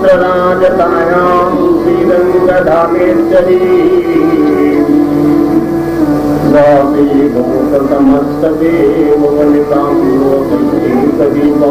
द्र राजायाीरंगधामे समस्तेवां सगीता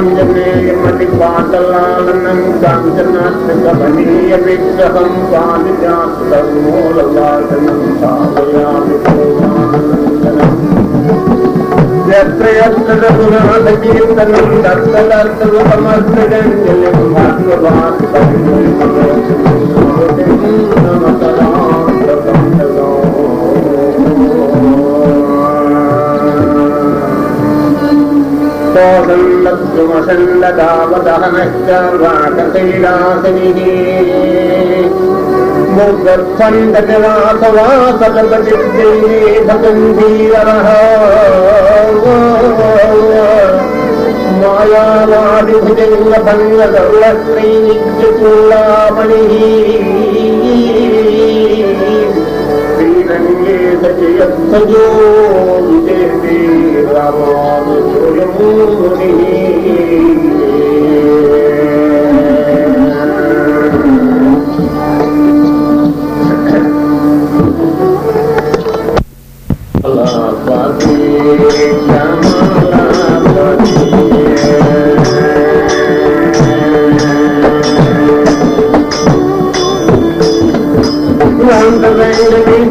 पाञ्जनेयमणि पाटलाननं काञ्चनात्मिकमनीयविग्रहं पादिजातमूलवासनं स्थापयामि यत्र यत्र रघुनाथकीर्तनं तत्र तत्र समर्पितञ्जलिं भगवान् परिणमकरा हन्चा मोगाही रो मंग दुल्ला لك يقتدوا بذهبي الغرام جرمونه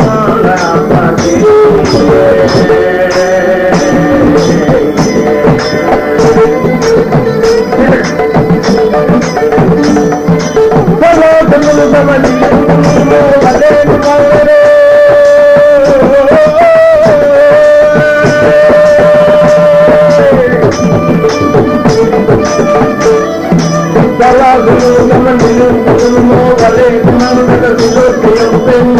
سارا پتي جي ڀلا ٿين ٿو منهنجي ڀلي منهنجي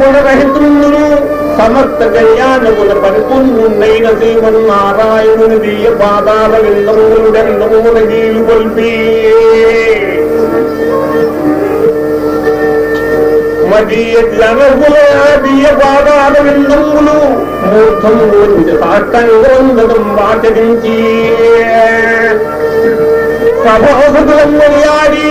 ഗുണരഹിതൃന്നൊരു സമർത്ഥ കല്യാണ ഗുണപരപ്പൊന്നുണ്ടൈ നസീവൻ നാരായണന് ദീയ പാതാള വിന്ദമുകളുടെ വിന്ദമൂലകീൽ കൊൽപ്പി മതീയജ്ഞനകുലയാദീയ പാതാള വിന്ദമുലു മൂർദ്ധം ഒരിഞ്ച് താട്ടനുകൊണ്ടതും വാചകിഞ്ചീ സഭാസുതം വഴിയാടി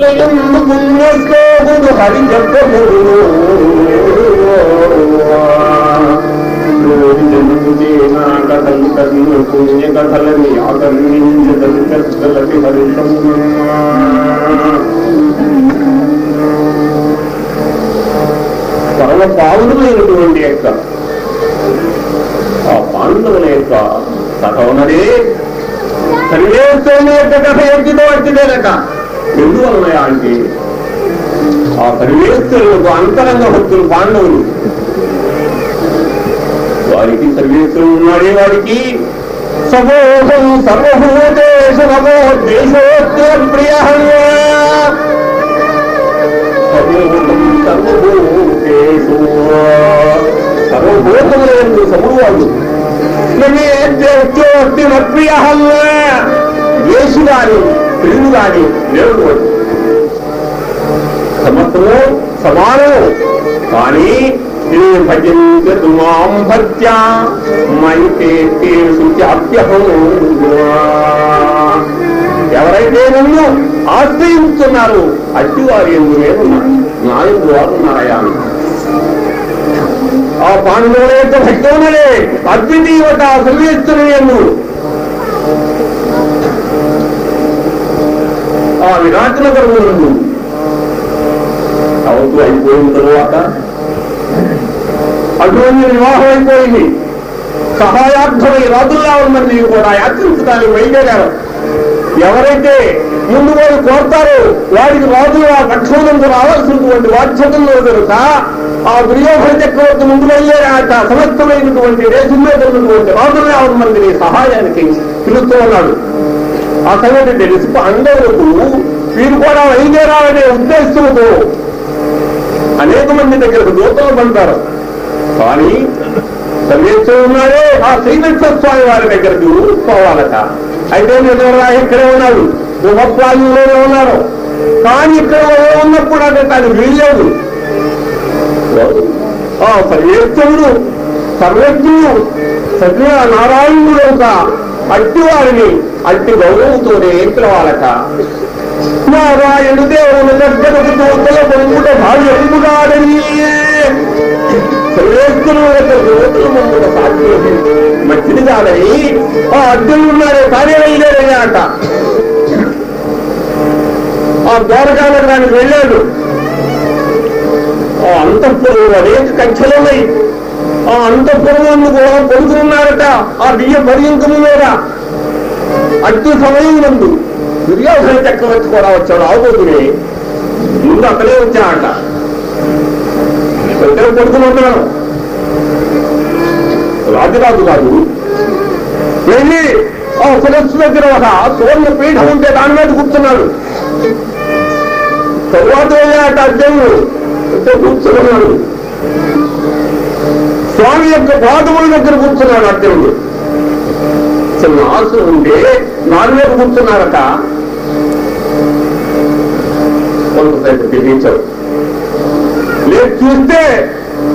Jangan lupa like, share, dan subscribe ya! కథలని ఆదరించదలి యొక్క ఆ పాండవుల యొక్క కథ ఉన్నది. సర్వేశ్వరుని యొక్క కథ ఎంటిదో వచ్చిదేనట ఎందువలనయా అంటే ఆ సర్వేశ్వరులకు అంతరంగ భక్తులు పాండవులు. వారికి సర్వేశ్వరుడు ఉన్నాడే వారికి సమూహం సర్వభూతేషు నమో దేశోత్తర ప్రియ సర్వభూతేషు సర్వభూతములందు సమువాడు ప్రియ యేసు గాని ప్రియుడు గాని దేవుడు వాడు సమస్తము సమానము. కానీ ఏ భజంతు మాం మైతే తేషు ఎవరైతే నన్ను ఆశ్రయించుతున్నారు అట్టి వారి ఎందు నేనున్నాను నా ఎందు వారు నారాయణ ఆ పాండవుల యొక్క భక్తమునలే అద్వితీయత సర్వేశ్వరు ఎందు. ఆ విరాటనగరములను అవుతూ అయిపోయిన తరువాత అటువంటి వివాహం అయిపోయింది. సహాయార్థమై రాజుల్లా మంది కూడా. యాత్రించడానికి బయలుదేరారు ఎవరైతే ముందు వారు కోరుతారో వారికి రాజులు ఆ కక్షోదంతో రావాల్సినటువంటి బాధ్యతల్లో కనుక ఆ దుర్యోధన చక్రవర్తి ముందు వెళ్ళేరాట సమస్తమైనటువంటి దేశంలో ఉన్నటువంటి ఆరు మందిని సహాయానికి పిలుస్తూ ఉన్నాడు. ఆ సంగతి తెలిసి. అందరూ వీరు కూడా బయలుదేరాలనే ఉద్దేశంతో అనేక మంది దగ్గరకు దూతలు పంటారు కానీ సర్వేశ్వరు ఉన్నాడే ఆ శ్రీకృష్ణ స్వామి వారి దగ్గరకు పోవాలట. అయితే నేను ఇక్కడే ఉన్నాడు. గృహస్వామిలోనే ఉన్నారు కానీ ఇక్కడ ఉన్నప్పుడు అంటే తను స్వామి ఆ సర్వేశ్వరుడు సర్వజ్ఞుడు సత్య నారాయణుడు యొక్క అట్టి వారిని అట్టి గౌరవంతోనే పిలవాలట. నారాయణ దేవుని దగ్గరకు దూతల బొమ్ముట భావ్యముగాడని సర్వేశ్వరుడు యొక్క దూతల బొమ్ముట సాధ్యం మంచిది కాదని ఆ అర్జునుడు ఉన్నారే తానే వెళ్ళారని అంట ఆ ద్వారకా దానికి వెళ్ళాడు. ఆ అంతఃపురం అనేక కక్షలున్నాయి ఆ అంతఃపురం కూడా పొడుతున్నారట ఆ బియ్య పర్యంకము మీద అట్టి సమయం ముందు దుర్యోధన చక్రవర్తి కూడా వచ్చాడు. ఆవుపోతునే ముందు అక్కడే వచ్చాడట ఇద్దరు పడుతున్నాడు రాజురాజు కాదు వెళ్ళి ఆ సదస్సు దగ్గర ఒక సువర్ణ పీఠం ఉంటే దాని మీద కూర్చున్నాడు తరువాత వెళ్ళాట అర్జునుడు. అంటే కూర్చున్నాడు. స్వామి యొక్క పాదముల దగ్గర కూర్చున్నాడు అర్జునుడు. చిన్న ఆశలు ఉంటే నాలుగు కూర్చున్నారట. కొంతసేపు తిరిగించారు లేదు చూస్తే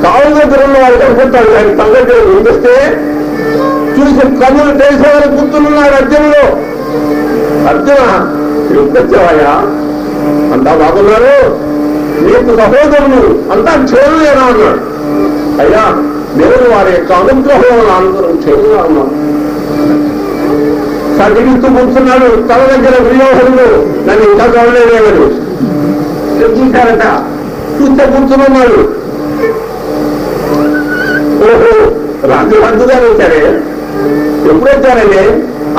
కావు దగ్గర ఉన్న వాళ్ళు కనుకుంటాడు ఆయన సంగతి వినిపిస్తే చూసి కన్నులు దేశాలు కూర్చున్నాడు అర్జునుడు. అర్జున వచ్చావయ్యా? అంతా బాగున్నారు? నీకు సహోదరులు అంతా క్షేమమేనా అన్నాడు. అయ్యా దేవుడు వారి యొక్క అనుగ్రహం అందరం క్షేమంగా ఉన్నాం సరిగిస్తూ కూర్చున్నాడు తన దగ్గర వినియోగంలో నన్ను ఇంకా చూడలేదేవాడు చూశారట చూస్తే కూర్చున్నాడు. ఓహో రాజు రద్దుగా వచ్చారే? ఎప్పుడు వచ్చారండి?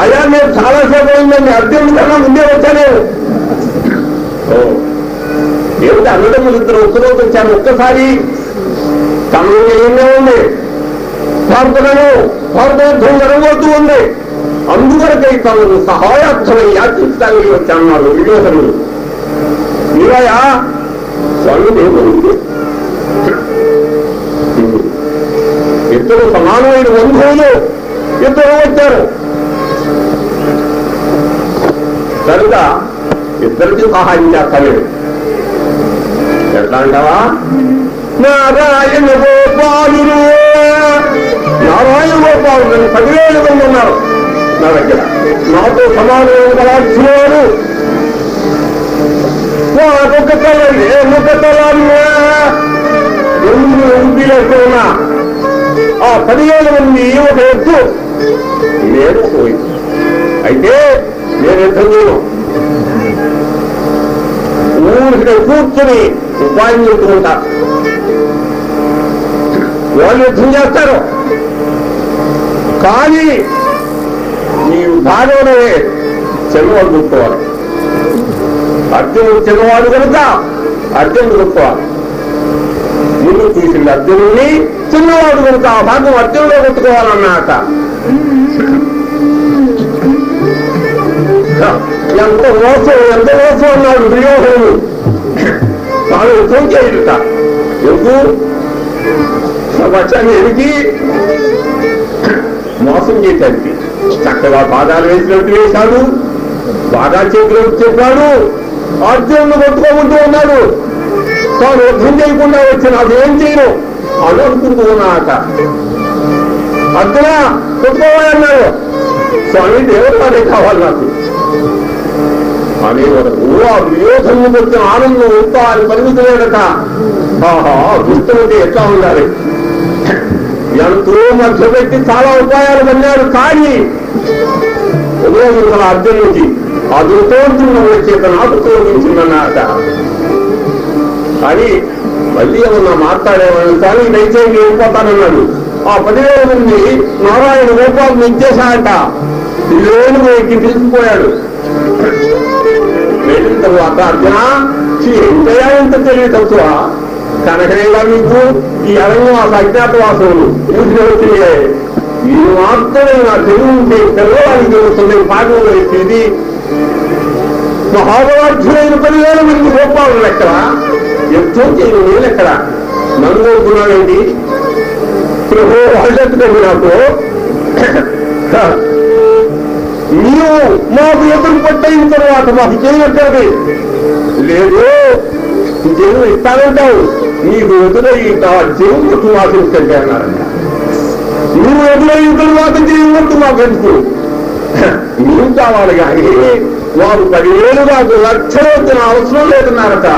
అయ్యా నేను చాలాసేపు అయిందండి. అర్జునుడి కన్నా ముందే వచ్చాను. ఓ ఏమిటి అన్నదమ్ములు ఇద్దరు ఒక్కరోజు వచ్చాను ఒక్కసారి తమలో ఉంది. ప్రార్థనలు ప్రార్థనార్థం జరగబోతూ ఉంది. అందువరకై తమను సహాయార్థమై యాచించడానికి వచ్చాన్నారు వివేకములు ఇవయా స్వామి దేవుడు. ఇద్దరు సమానమైన బంధువులు ఇద్దరు వచ్చారు. కనుక ఇద్దరికి సహాయం చేస్తలేదు ఎట్లా అంటావా నారాయణ గోపాలురు నారాయణ గోపాలు నన్ను పదివేల మంది ఉన్నారు నా దగ్గర. నాతో సమానమైన కళాక్షులు ఒక్కొక్క తల ఒక్కొక్క తల రెండు ఎంపీలకున్నా ఆ పదివేల మంది ఒక ఎత్తు. నేను ఒక అయితే నేను ఎంత చేయను ఊరికి కూర్చొని ఉపాయం చెప్పుకుంటా వాళ్ళు యుద్ధం చేస్తారు. కానీ ఈ భాగవనే చిన్నవాడు కూర్చోవాలి అర్జునుడు చిన్నవాడు కనుక అర్జునుడు కూర్చోవాలి ముందు తీసింది అర్జునుడిని చిన్నవాడు కనుక ఆ భాగం అర్జునుడే కొట్టుకోవాలన్నమాట ఎంత మోసం ఎంత మోసం అన్నాడు దుర్యోధనుడు. తాను యుద్ధం చేయుట. ఎందుకు? వచ్చాను ఎదిగి మోసం చేశానికి చక్కగా పాదాలు వేసినట్టు వేశాడు. బాగా చేతిలో చెప్పాడు. అర్జునుడు కొట్టుకోకుంటూ ఉన్నాడు. తాను యుద్ధం చేయకుండా వచ్చి నాకు చేయను? అని అనుకుంటూ ఉన్నాట అర్జున కొట్టుకోవాలన్నాడు స్వామి దేవుడు అదే కావాలి నాకు. అనే వరకు ఆ విరోధంలో వచ్చిన ఆనందం ఎంత అని పరిమితమేనట ఆహా దుష్టమైతే ఎట్లా ఉండాలి? ఎంతో మధ్యపెట్టి చాలా ఉపాయాలు పన్నాడు కానీ ఉపయోగించిన అర్జునుడికి ఆ దుర్తోంతున్న చేత నాకు ఉపయోగించిందన్నమాట కానీ మళ్ళీ ఏమన్నా మాట్లాడేవాళ్ళు కానీ దయచేసి వెళ్ళిపోతానన్నాడు ఆ పదివేల మంది నారాయణ రూపాయలు ఇచ్చేశాట లేని ఎక్కి తీసుకుపోయాడు వెళ్ళిన తర్వాత అర్జున ఎంతయా ఎంత తెలివి తక్కువ కనకనేగా మీకు ఈ అరణ్యవాస అజ్ఞాతవాసములు ఊరికి వచ్చి ఇది మాత్రమే నా తెలుగు ఉంటే తెల్లవారికి తెలుస్తుంది పాఠంలో ఇది మహాభాగ్యులైన పదివేల మంది రూపాలు లెక్కల ఎంతో చేయను నేను ఎక్కడ? నన్ను ప్రభు వాళ్ళెత్తుకండి నాకు నీవు మాకు ఎదురుపడ్డైన తర్వాత మాకు చేయనట్టు లేదు. జనం ఇస్తానంటావు. నీకు ఎదురై జీవంతో వాసించండి అన్నారంట నువ్వు ఎదురయ్యిన తర్వాత జీవంతో మాకు ఎందుకు? నీవు కావాలి కానీ వారు పదివేలు కాదు లక్షలు వచ్చిన అవసరం లేదన్నారట.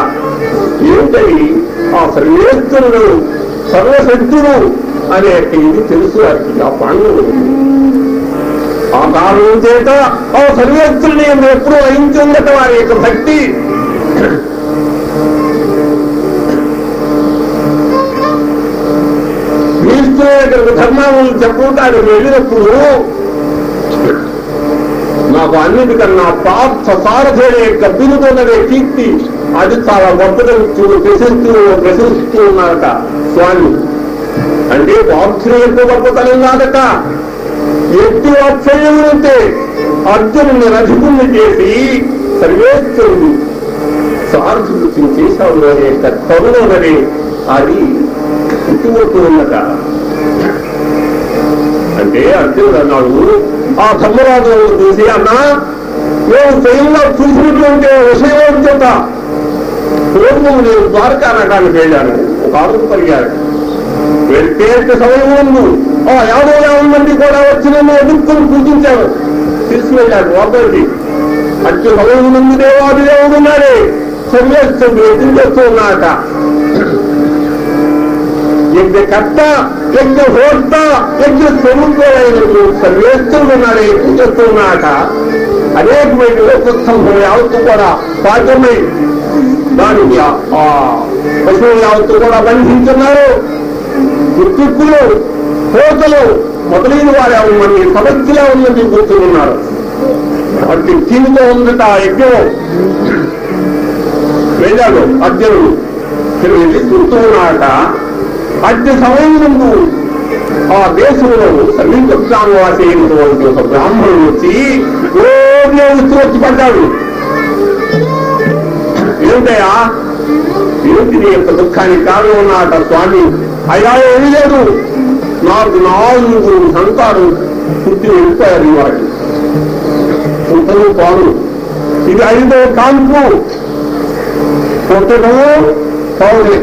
ఏమిటని ఆ సర్వేశ్వరుడు సర్వశక్తుడు అనే ఇది తెలుసు వారికి ఆ పాండవుడు. ఆ కారణం చేత ఆ సర్వేశ్వరుని ఎప్పుడూ వహించి ఉండటం వారి యొక్క భక్తి. భీష్ముడు ధర్మాలను చెప్పుకుంటాడు వెళ్ళినప్పుడు నాకు అన్నిటికన్నా పార్థ సారథుడే యొక్క బిరుదున్నదే కీర్తి అది చాలా గొప్పగా ప్రశిస్తూ ప్రశంసిస్తూ ఉన్నారట స్వామి. అంటే వాక్సుని యొక్క గొప్పతనం కాదట ఎట్టి వాత్సల్యం అర్జునుని రథికుణ్ణి చేసి సర్వేశ్వరుడు సారథుడు చేశాడు అనే యొక్క కరుణనే అది పుట్టుకొట్టు ఉన్నట అంటే అర్జునుడు అన్నాడు ఆ ధర్మరాజులను చూసి అన్నా నేను స్వయంగా చూసినటువంటి విషయం చేత పూర్వం నేను ద్వారకా నగరానికి వెళ్ళాను ఒక ఆరు పరిగారు వెళ్తే సమయం ముందు ఆ యాభై యాభై మంది కూడా వచ్చి నన్ను ఎదుర్కొని పూజించారు. తీసుకువెళ్ళాడు లోపలికి అట్టి సమయం మంది దేవాది దేవుడు ఉన్నాడే. సర్వేశ్వరుడు ఎదురు చేస్తూ యజ్ఞకర్త యజ్ఞ హోర్త యజ్ఞ స్వరూపులైన సర్వేశ్వరుడు ఉన్నాడు ఎక్కువ అనేకమైన లోకస్తంభం యావత్తు కూడా పాఠమై దానికి ఆ పశువులు యావత్తు కూడా బంధించున్నారు. గుర్తిప్పులు కోతలు మొదలైన వారు ఎవరి సమస్యలా ఉన్నది కూర్చున్నారు వాటి తీరుతో ఉందట ఆ యజ్ఞం. వెళ్ళాడు అర్జునుడు ఇక్కడ వెళ్ళి చూస్తున్నాడట అట్టి సమయం ముందు ఆ దేశంలో సమీపవాసి అయినటువంటి ఒక బ్రాహ్మణుడు వచ్చి రోజు వచ్చి పడ్డాడు ఏమిటయా ఏమిటి నీ యొక్క దుఃఖానికి కారణం ఉన్నాట స్వామి? అయ్యా ఏమీ లేదు. నాకు నాలుగు సంతానం పుట్టి వెళ్ళిపోయారు వాడు పుట్టలు పాలు. ఇది ఐదో కాన్పు. పుట్టడము పౌరే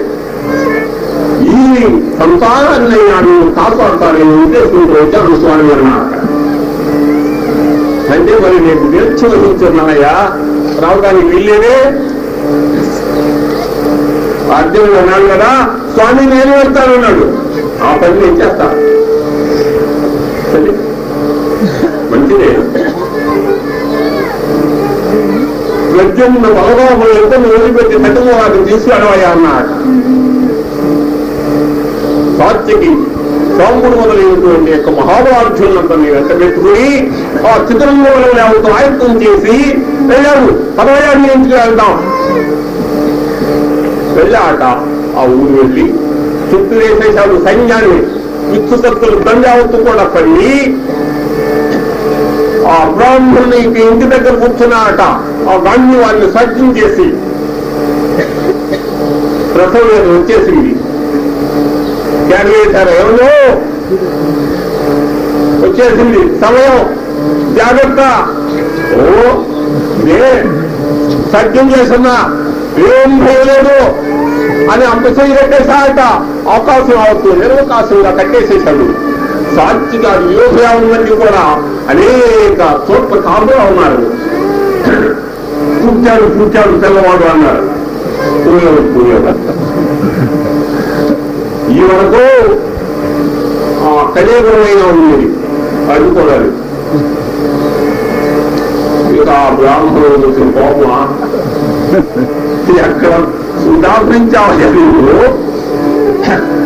ఈ సంతానాన్ని నాడు కాపాడతానని ఉద్దేశంతో వచ్చాను స్వామి అన్నమాట అంటే మరి నేను నేర్చుకున్నానయ్యా రావడానికి వెళ్ళేదే. అర్జునుడు అన్నాడు కదా స్వామి నేను వెళ్తానన్నాడు. ఆ పని నేను చేస్తా. మంచిదే. ప్రజన్న బలరాము ఎంతను వదిలిపెట్టి నాకు తీసుకెళ్ళవయ్యా అన్నాడు. సాత్యకి సోముడు మొదలైనటువంటి యొక్క మహాభారతులందరినీ వెంట పెట్టుకుని ఆ చిత్రంలో లేవతో ఆయత్తం చేసి వెళ్ళాడు పదవయాన్ని ఎంచుకు వెళ్దాం. వెళ్ళాట ఆ ఊరు వెళ్ళి చుట్టూ వేసేశాడు సైన్యాన్ని విత్తుకత్తులు దండావత్తు కూడా పడి ఆ బ్రాహ్మణుని ఇంటి దగ్గర కూర్చున్నాట ఆ వాణ్ణి వారిని సజ్జం చేసి ప్రసవం వచ్చేసింది. క్యాన్ వేశారు వచ్చేసింది. సమయం. జాగ్రత్త. ఓ ఏ సజ్జం చేస్తున్నా. ఏం భయలేదు అని అంత చేయి కట్టేశాట అవకాశం అవుతుంది నిరవకాశంగా కట్టేసేశాడు. సాక్షిగా యోగా ఉన్నది కూడా అనేక చోట్ల కారుగా ఉన్నారు. కూర్చాడు కూర్చాడు తెల్లవాడు అన్నారు. ఈ వరకు ఆ కలియుగమైన ఉంది. అది ఇక ఆ బ్రాహ్మణులు వచ్చిన కోపమా? ఎక్కడ ఉదాహరించాలి నువ్వు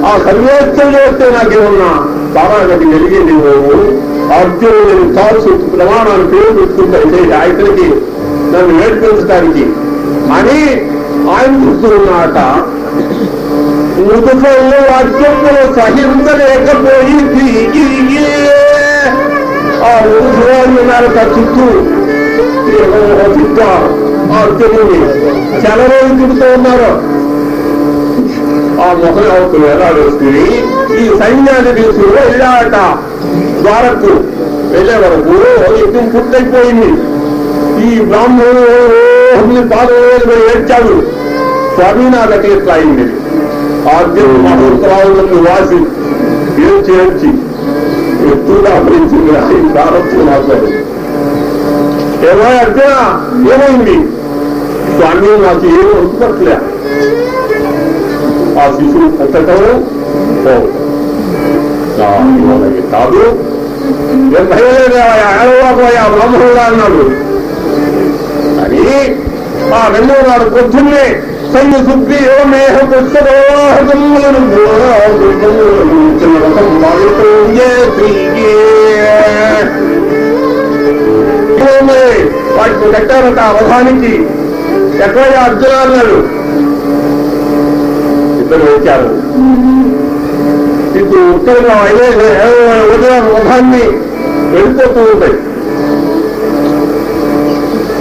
ఆ సర్వేత్తం చేస్తే నాకేమన్నా బాబాకి వెలిగింది నువ్వు? అర్జునుడిని తాల్సు ప్రమాణాలు పేరు పెట్టుకుంటే ఆయనకి నన్ను నేర్పించడానికి అని ఆయన చూస్తున్నమాట మృదులో అర్జునులు సహించలేకపోయింది ఆ మృదువాళ్ళు చుట్టూ. చుట్టూ. తెలియదు అర్జునుని చలవేలు తిడుతూ ఉన్నారు. ఆ ముఖం అవుతూ వేలాడేసుకుని ఈ సైన్యాన్ని తీసుకుని వెళ్ళాట ద్వారకు వెళ్ళే వరకు యుద్ధం పూర్తయిపోయింది. ఈ బ్రాహ్మణుడు పాదవేలు ఏడ్చాడు. స్వామి నాకు అట్లా అయింది? ఆద్యం మహోత్సవాలను వాసి ఏడ్చి ఏడ్చి ఎత్తుగా అభించింది ఆయన ప్రారంభం మాట్లాడు. ఏమో అర్జున? ఏమైంది? స్వామి నాకు ఏమి వస్తుపట్లే ఆ శిశువు పుట్టడం కాదు. ఏం భయలేదేవయ్యా ఏడవకపోయా బ్రహ్మణుడా అన్నాడు. అని ఆ రెండో నాడు పొద్దున్నే సంగ శుద్ధి ఏమేహ పుస్తకములను చిన్న కట్టారట అవధానికి ఎక్కడయ్యా అర్జున అన్నాడు. ఇద్దరు వచ్చారు. ఇప్పుడు ఉత్తరంగా అయ్యే ఉదయం రథాన్ని వెళ్ళిపోతూ ఉంటాయి.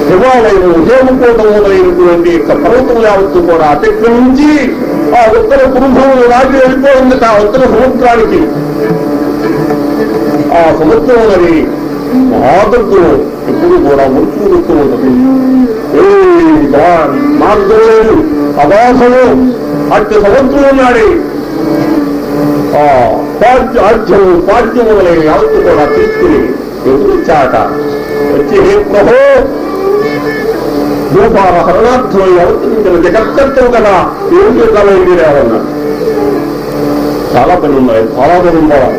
హిమాలయం ఉదయం మొదలైనటువంటి యొక్క పర్వతం యావత్తు కూడా అతిక్రమించి ఆ ఉత్తర కుటుంబములు దాటి వెళ్ళిపోయింది ఆ ఉత్తర సముద్రానికి. ఆ సముద్రం అనేది మాతృత్వం ఎప్పుడు కూడా ముడుచుకుంటూ ఉంటుంది ఏ మార్గం లేదు అవాసము అట్టి సముద్రం ఉన్నాడు. ఆ పాఠ్యములైన అర్ఘ్యం యావత్తు కూడా తీసుకుని ఎదురుచ్చాట వచ్చి హే ప్రభో రూపాల హరణార్థమై అవతరించిన జగత్కర్తం కదా. ఏం చేద్దామో మీరేమన్నా చాలా పని ఉన్నాయి చాలా పని ఉండాలి.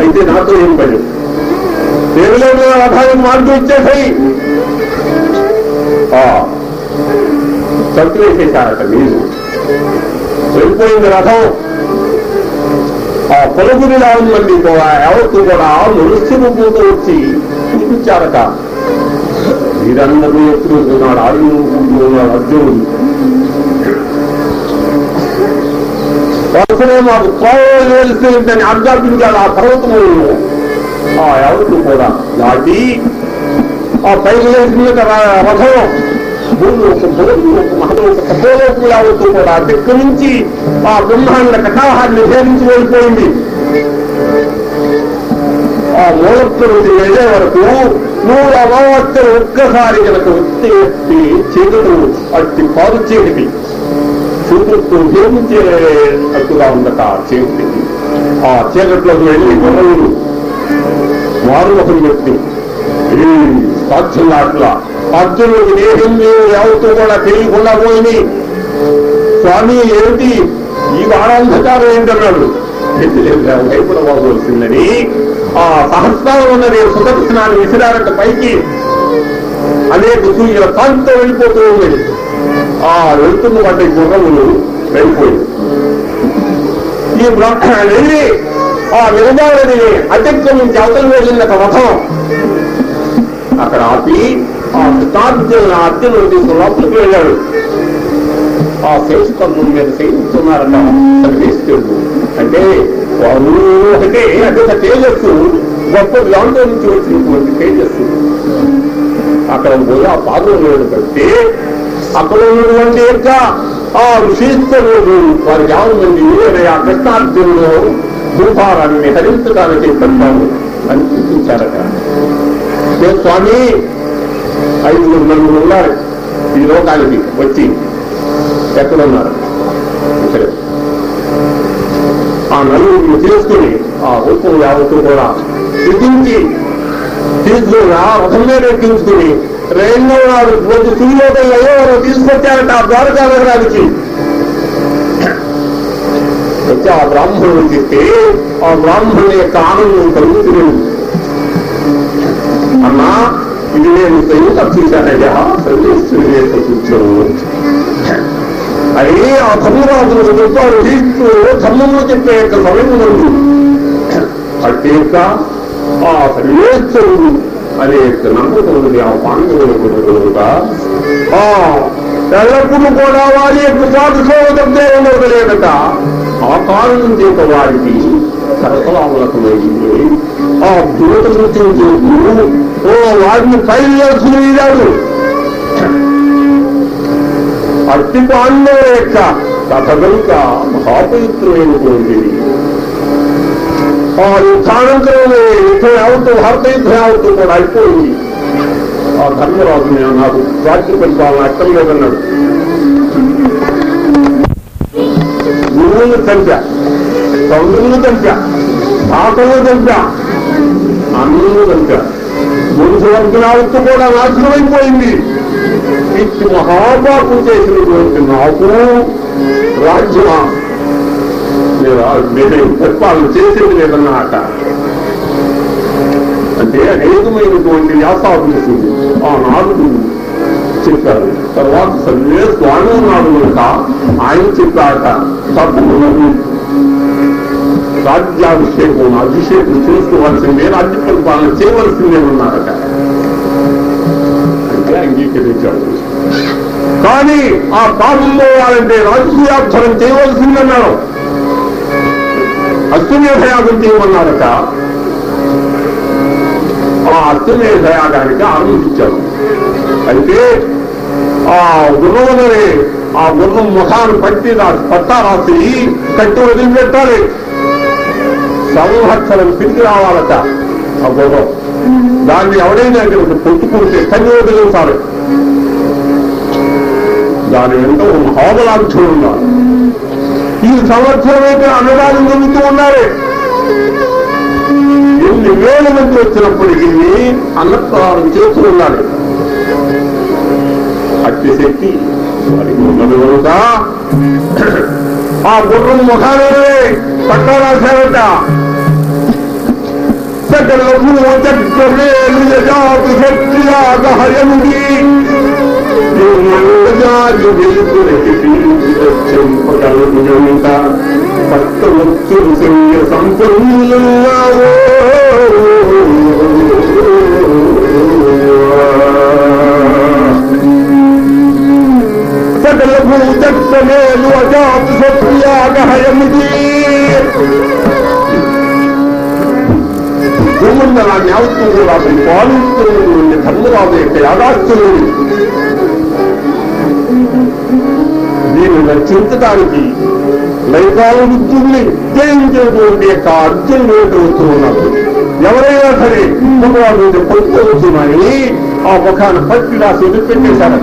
అయితే నాతో ఏం పని? దేవులేదు రథానికి మార్పు ఇచ్చేసాయి చంపి వేసేసారట మీరు. వెళ్ళిపోయింది రథం. ఆ పొలుగురి మంది కూడా ఎవరికి కూడా నృత్యముతో వచ్చి చూపించారట. వీరందరూ ఎత్తుకుంటున్నాడు ఆడుకుంటున్నాడు అర్జునుడు వరుసనే మాకు కోవలసిందని అర్జార్జునుగా ఆ పర్వతములు ఆ ఎవరికి కూడా దాటి ఆ పైకి వేసిన రథం. భూమి ఒక భూమి ఒక మహం ఒక తపోలోకం యావత్తు కూడా అతిక్రమించి ఆ బ్రహ్మాండ కటాహాన్ని భేదించి వెళ్ళిపోయింది. ఆ మూలత్వరుడి వెళ్ళే వరకు నువ్వు అమావాస్య ఒక్కసారి కనుక వచ్చి ఎత్తి చేతులు అట్టి పాలు చేతికి చూపుతూ జీవించే అట్టుగా ఉందట ఆ చేతి ఆ చీకట్లోకి వెళ్ళి గొడవలు వారు ఒకరు వ్యక్తి. ఈ సాధ్యం అట్లా అర్జునుడికి దేహం ఎవరితో కూడా తెలియకుండా పోయింది స్వామి ఏమిటి? ఈ వారాంధకారం ఏంటన్నాడు? భయపడవలసిందని ఆ సహస్రాలు ఉన్నది సుదర్శనాన్ని విసిరారంట పైకి. అనేక సూర్యుల కాంతితో వెళ్ళిపోతూ ఉంది ఆ వెళ్తున్న వాటి గుర్రములు వెళ్ళిపోయింది ఈ బ్రహ్మ వెళ్ళి ఆ నిలబాలని అతిక్రమించి అవతల వెళ్ళిన రథం. అక్కడ ఆపి ఆ కృతార్థులను అర్జునుడు తీసుకుని లోపలికి వెళ్ళాడు. ఆ శేషకర్ణుడి మీద శయించున్నారట సన్నివేస్తుడు అంటే వారు ఒకటే అదొక తేజస్సు గొప్ప దాంట్లో నుంచి వచ్చినటువంటి తేజస్సు. అక్కడ పోయి ఆ పాదంలో పెడితే అక్కడ ఉన్నటువంటి యొక్క ఆ ఋషీశ్వరుడు వారి యాభై మంది అనే ఆ కృష్ణార్జునుడు భూభారాన్ని హరించడానికి పెట్టారు అని చూపించారట స్వామి ఐదుగురు నలుగురు ఉన్నారు. ఈ లోకానికి వచ్చి ఎక్కడున్నారు ఇక్కడ. ఆ నలుగురిని తీసుకుని ఆ రూపం యావత్తు కూడా విధించి తీసుకుని ఆ రథం మీద ఎక్కించుకుని రెండవ నాడు రోజు సూర్యోదయం అయ్యేవారు తీసుకొచ్చారట ఆ ద్వారకా నగరానికి. వచ్చి ఆ బ్రాహ్మణుడు చెప్తే ఆ బ్రాహ్మణుని యొక్క ఆనందం కలుగుతుంది. అన్నా ఇది నేను సైనిక చూశానయ్యా సర్వేశ్వరి యొక్క కూర్చోను ఆ ధర్మరాజులు చెప్పారు తీస్తూ ధర్మంలో చెప్పే యొక్క సమయం ఉంది అట్టి ఆ సర్వేశ్వరుడు అనే యొక్క నమ్మకం ఉంది ఆ పాండవులుగా ఎల్లప్పుడూ కూడా వారి యొక్క సాధుసోదబ్దే దేవుడు లేదట కారణం చేత సర్వలాములకు వేసింది ఆ దూతను గురువు ఓ వాడిని పైలు చేసుకునేదాడు అట్టి పాండవ యొక్క కథ కనుక మహాపవిత్రమైనటువంటిది. ఆ యుద్ధానంతరమే యుద్ధం యావత్తు భారత యుద్ధం యావత్తు కూడా అయిపోయింది. ఆ ధర్మరాజు నేను నాకు రాజ్య పరిపాలన అర్థం లేదన్నాడు చంపా తొందరను చంపా తాతను చంపా అన్నును చంపా గురు వర్గనాలతో కూడా నాశనమైపోయింది. ఇట్టి మహాపాపం చేసినటువంటి నాకు రాజ్యమా? నేను పరిపాలన చేసేది లేదన్నమాట. అంటే అనేకమైనటువంటి వ్యాసాలు చేసింది. ఆ నాలుగు చెప్పారు తర్వాత సర్వే స్వామి ఉన్నాడు కనుక ఆయన చెప్పాక తప్పకుండా రాజ్యాభిషేకం అభిషేకం చేసుకోవాల్సిందే రాజ్య పరిపాలన చేయవలసిందే ఉన్నారట అంటే అంగీకరించాడు. కానీ ఆ పాపం పోవాలంటే రాజకీయాధ్వరం చేయవలసిందన్నారు. అశ్వమేధయాగం చేయమన్నారట. ఆ అశ్వమేధయాగానికి ఆరంభించారు అయితే ఆ గుర్రములని ఆ గుర్రం ముఖాన్ని పట్టి పట్టా రాసి కట్టి వదిలిపెట్టాలి సంవత్సరం తిరిగి రావాలట ఆ గుర్రం. దాన్ని ఎవడైనా కనుక పొట్టుకుంటే తల్లి వదిలేసారు దాని వెంట ఒక ఉన్నారు ఈ సంవత్సరం అయితే అన్నదానం జరుగుతూ ఉన్నారే ఎన్ని వేల మంది వచ్చినప్పటికీ అన్నప్రహారం చేస్తూ ఉన్నారు అట్టి శక్తి వారికి ఉన్నది కనుక ఆ గుర్రం ముఖాలే పట్టా రాశారట సకలము చక్రమేలు జాతి వెలుగులకి సకల భూతత్వమేలు అజాత సత్యాగహయముది భూమండలాన్ని యావత్తు కూడా అతను పాలిస్తున్నటువంటి ధర్మరాజు యొక్క యాగాస్తులు దీన్ని రక్షించడానికి లైకాలుద్దుల్ని జయించినటువంటి యొక్క అర్జునుడు వస్తూ ఉన్నారు ఎవరైనా సరే భగవాను పొందవచ్చునని ఆ ముఖాన్ని పట్టి రాసి పెట్టేశారు